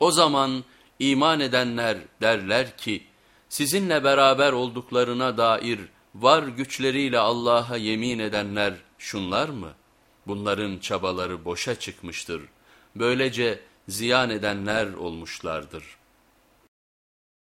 O zaman iman edenler derler ki sizinle beraber olduklarına dair var güçleriyle Allah'a yemin edenler şunlar mı? Bunların çabaları boşa çıkmıştır. Böylece ziyan edenler olmuşlardır.''